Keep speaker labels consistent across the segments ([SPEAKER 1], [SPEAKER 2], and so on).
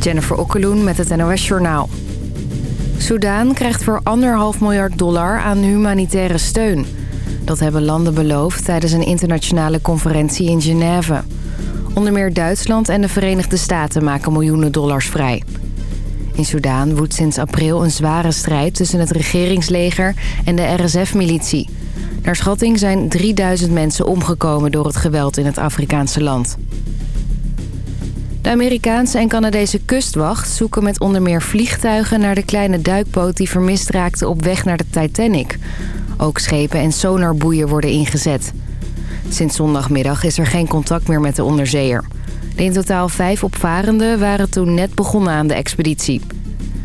[SPEAKER 1] Jennifer Okkeloen met het NOS Journaal. Soudaan krijgt voor anderhalf miljard dollar aan humanitaire steun. Dat hebben landen beloofd tijdens een internationale conferentie in Genève. Onder meer Duitsland en de Verenigde Staten maken miljoenen dollars vrij. In Soudaan woedt sinds april een zware strijd tussen het regeringsleger en de RSF-militie. Naar schatting zijn 3000 mensen omgekomen door het geweld in het Afrikaanse land. De Amerikaanse en Canadese kustwacht zoeken met onder meer vliegtuigen... naar de kleine duikboot die vermist raakte op weg naar de Titanic. Ook schepen en sonarboeien worden ingezet. Sinds zondagmiddag is er geen contact meer met de onderzeeër. De in totaal vijf opvarenden waren toen net begonnen aan de expeditie.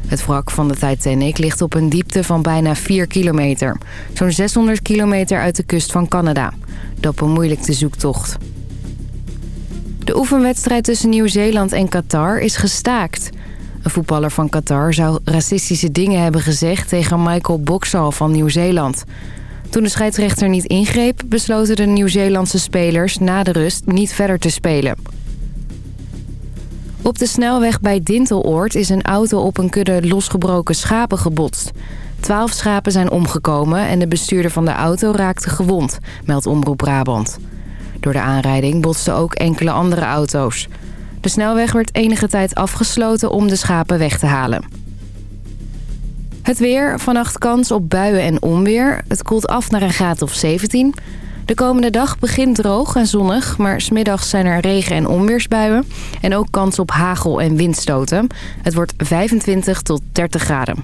[SPEAKER 1] Het wrak van de Titanic ligt op een diepte van bijna 4 kilometer. Zo'n 600 kilometer uit de kust van Canada. Dat bemoeilijkt de zoektocht. De oefenwedstrijd tussen Nieuw-Zeeland en Qatar is gestaakt. Een voetballer van Qatar zou racistische dingen hebben gezegd... tegen Michael Boxall van Nieuw-Zeeland. Toen de scheidsrechter niet ingreep... besloten de Nieuw-Zeelandse spelers na de rust niet verder te spelen. Op de snelweg bij Dinteloord is een auto op een kudde losgebroken schapen gebotst. Twaalf schapen zijn omgekomen en de bestuurder van de auto raakte gewond, meldt Omroep Brabant. Door de aanrijding botsten ook enkele andere auto's. De snelweg werd enige tijd afgesloten om de schapen weg te halen. Het weer, vannacht kans op buien en onweer. Het koelt af naar een graad of 17. De komende dag begint droog en zonnig, maar smiddags zijn er regen- en onweersbuien. En ook kans op hagel- en windstoten. Het wordt 25 tot 30 graden.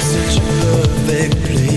[SPEAKER 2] Such a perfect place.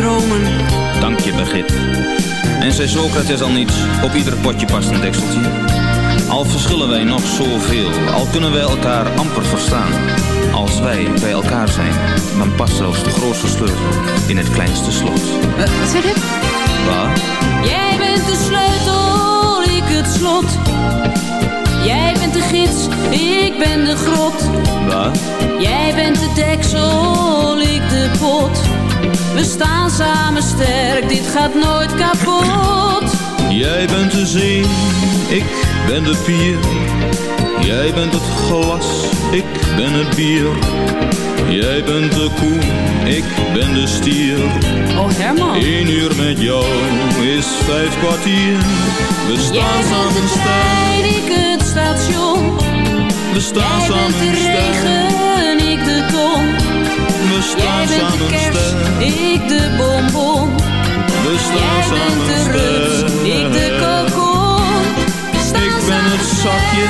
[SPEAKER 2] Dromen.
[SPEAKER 3] Dank je, Begit. En zei Socrates al niets, op ieder potje past een dekseltje. Al verschillen wij nog zoveel, al kunnen wij elkaar amper verstaan. Als wij bij elkaar zijn, dan past zelfs de grootste sleutel in het kleinste slot.
[SPEAKER 2] Uh, wat zeg je? Jij bent de sleutel, ik het slot. Jij bent de gids, ik ben de grot.
[SPEAKER 3] Wat?
[SPEAKER 2] Jij bent de deksel, ik de pot. We staan samen sterk, dit gaat nooit kapot.
[SPEAKER 3] Jij bent de zee, ik ben de pier. Jij bent het glas, ik ben het bier. Jij bent de koe, ik ben de stier.
[SPEAKER 2] Oh Herman.
[SPEAKER 3] Eén uur met jou is vijf kwartier. We staan
[SPEAKER 2] Jij
[SPEAKER 3] samen sterk.
[SPEAKER 2] ik het station.
[SPEAKER 3] We staan
[SPEAKER 2] Jij
[SPEAKER 3] samen
[SPEAKER 2] bent de
[SPEAKER 3] sterk.
[SPEAKER 2] regen, ik de ton.
[SPEAKER 3] We
[SPEAKER 2] Jij
[SPEAKER 3] staan
[SPEAKER 2] bent de kerst, ik de bonbon.
[SPEAKER 3] We staan
[SPEAKER 2] Jij bent de rust, ik de staan
[SPEAKER 3] Ik ben het zakje,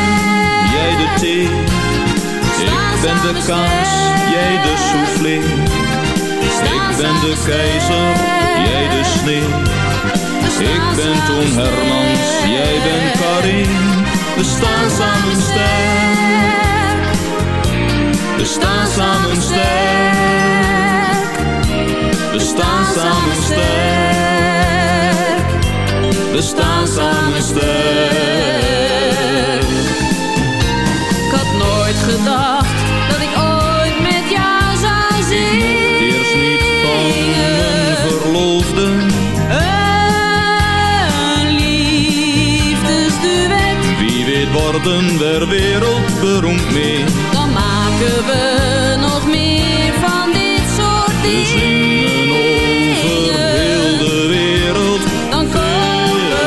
[SPEAKER 3] jij de thee. Ik ben de kaas, jij de soufflé. Ik ben de keizer, jij de sneeuw. Ik ben Toon Hermans, jij bent Karin. We staan samen sterk. We staan samen sterk. We staan samen sterk. We staan samen sterk.
[SPEAKER 2] Ik had nooit gedacht dat ik ooit met jou zou zingen.
[SPEAKER 3] Eerst niet van mijn verloofde.
[SPEAKER 2] Een liefdesduet,
[SPEAKER 3] Wie weet worden we wereldberoemd mee.
[SPEAKER 2] Maken we nog meer van dit soort
[SPEAKER 3] We
[SPEAKER 2] dingen.
[SPEAKER 3] heel de wereld.
[SPEAKER 2] Dan kopen we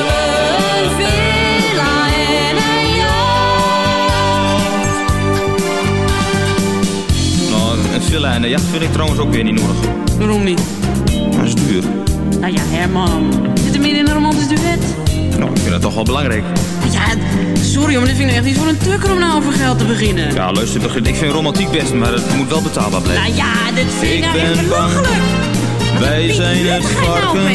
[SPEAKER 2] een villa en een jacht.
[SPEAKER 3] Nou, een villa en een jacht vind ik trouwens ook weer niet nodig.
[SPEAKER 2] Waarom niet?
[SPEAKER 3] Dat is duur.
[SPEAKER 2] Nou ja, Herman. Zit er meer in een romantisch duet?
[SPEAKER 3] Nou, ik vind dat toch wel belangrijk.
[SPEAKER 2] Ja, sorry, maar dit vind ik echt niet voor een tukker om nou over geld te beginnen.
[SPEAKER 3] Ja, luister, ik vind romantiek best, maar het moet wel betaalbaar blijven.
[SPEAKER 2] Nou ja, dit vind ik, nou echt belachelijk.
[SPEAKER 3] Wij zijn het
[SPEAKER 2] nou
[SPEAKER 3] varken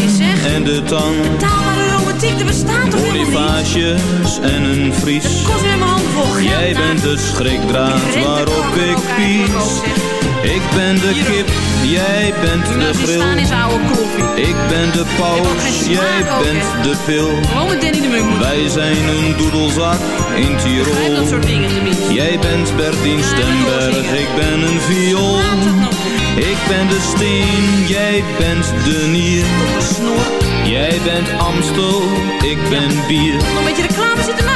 [SPEAKER 3] en de tang.
[SPEAKER 2] Betaalbare romantiek, er bestaat toch helemaal niet?
[SPEAKER 3] En een vries.
[SPEAKER 2] Het kost weer mijn.
[SPEAKER 3] Jij bent de schrikdraad waarop ik pies. Ik ben de kip, jij bent
[SPEAKER 2] Nou,
[SPEAKER 3] de
[SPEAKER 2] koffie.
[SPEAKER 3] Ik ben de paus,
[SPEAKER 2] smaak
[SPEAKER 3] jij bent de pil.
[SPEAKER 2] De.
[SPEAKER 3] Wij zijn een doedelzak in Tirol.
[SPEAKER 2] dat soort dingen tenminste.
[SPEAKER 3] Jij bent Bertien Stemberg,
[SPEAKER 2] ik
[SPEAKER 3] ben een viool.
[SPEAKER 2] Nog.
[SPEAKER 3] Ik ben de steen, jij bent de nier. Jij bent Amstel, ik ben bier.
[SPEAKER 2] Nog een beetje reclame zitten maken.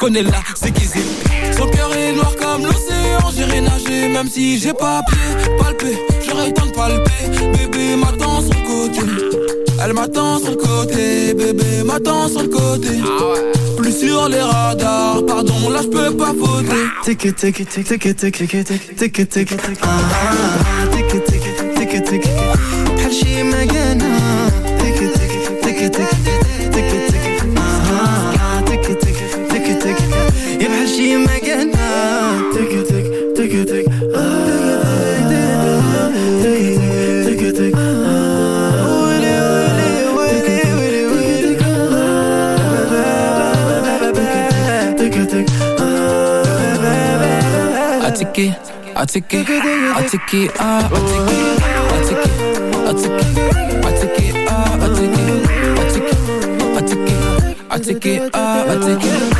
[SPEAKER 4] connais là, c'est qui c'est Son cœur est noir comme l'océan, j'irai nager même si j'ai pas pied Palpé, j'aurais tant de palper, bébé m'attend son côté Elle m'attend son côté, bébé m'attend son côté Plus sur les radars, pardon là je peux pas
[SPEAKER 5] voter Tic tic tic tic tic tic tic tic tic tic tic
[SPEAKER 4] I take I take it, I take it, I take it, I take it, I take it, I I I I.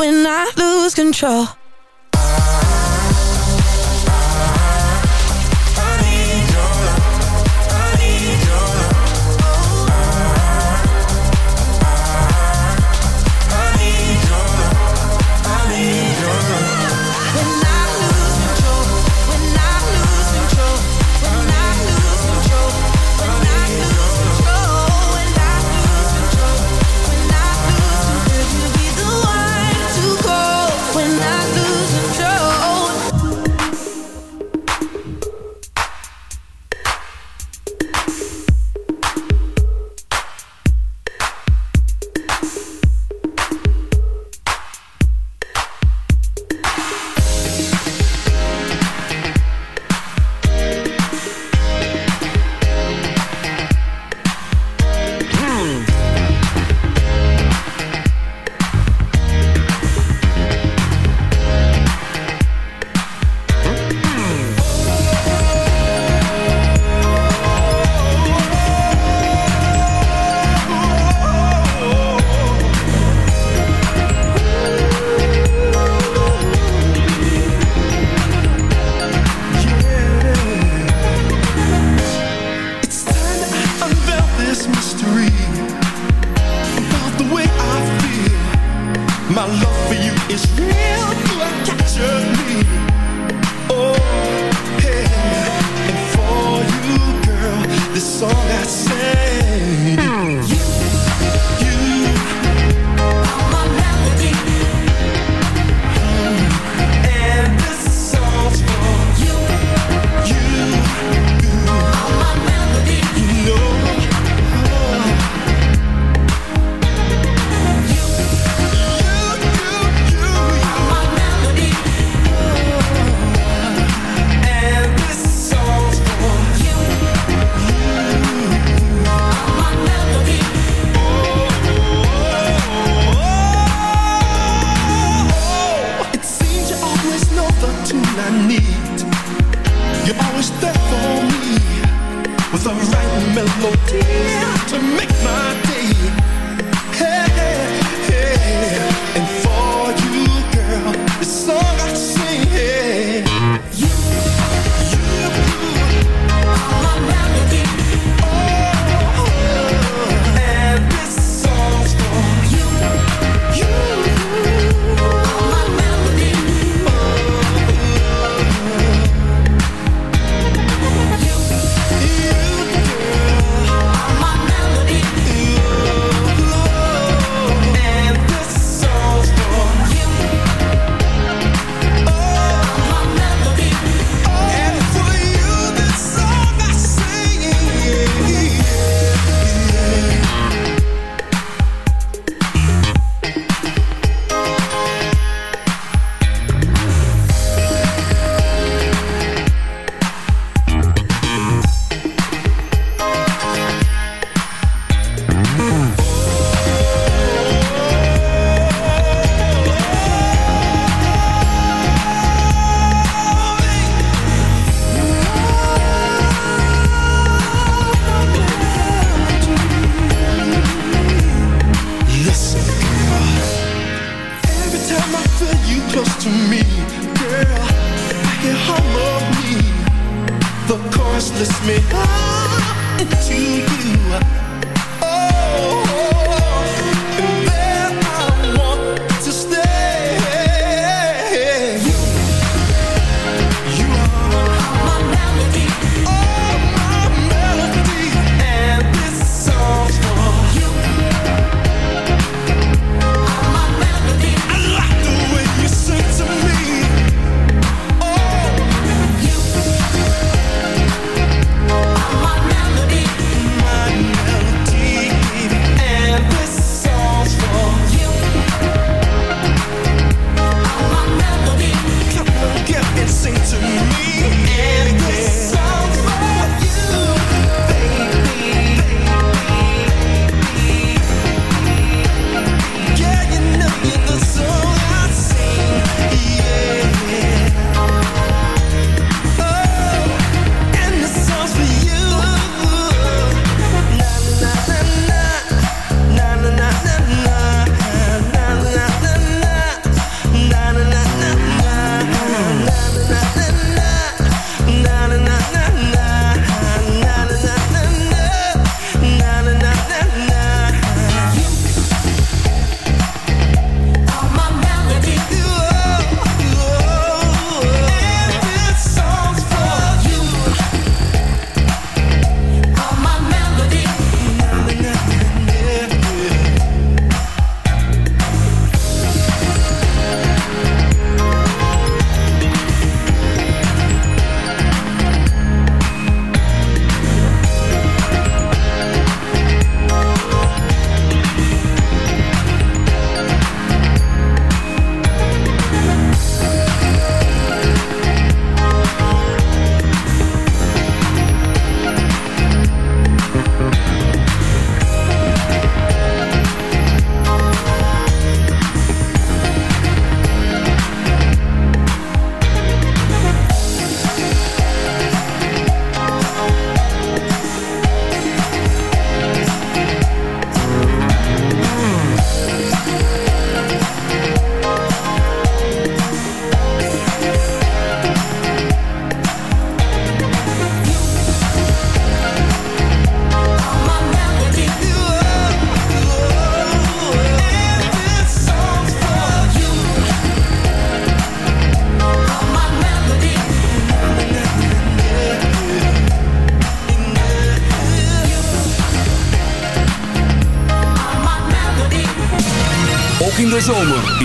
[SPEAKER 6] when I lose control.
[SPEAKER 7] My love for you is real, you are captured me. Oh, yeah. And for you, girl, this song I sing.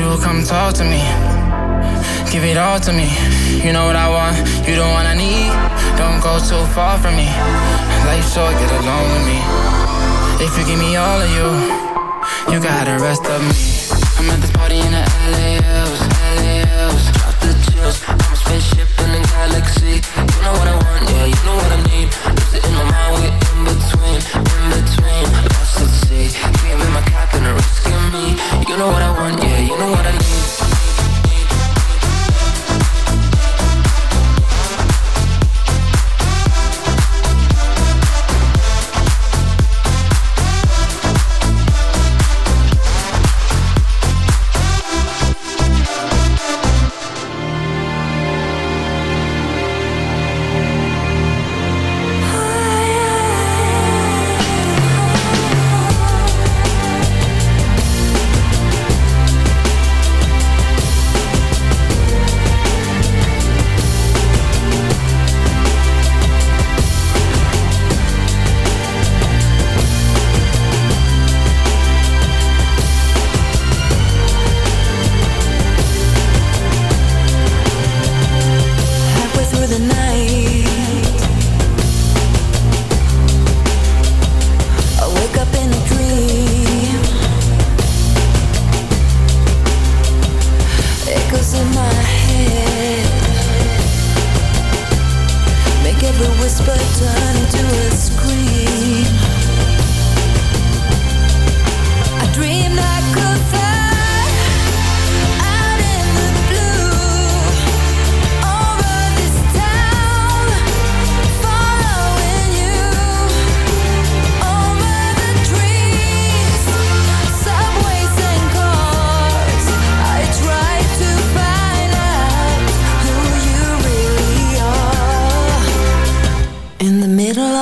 [SPEAKER 8] Through, come talk to me. Give it all to me. You know what I want, you the
[SPEAKER 9] one I need. Don't go too far from me. Life short, get along with me. If you give me all of you, you got the rest of me. I'm at this party in the LALs, LALs. Drop the chills. I'm a spaceship in the galaxy. You know what I want, yeah, you know what I need. Lose it in my mind, we're know what I want, yeah, you know what I need.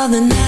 [SPEAKER 6] Of the night,